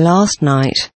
last night.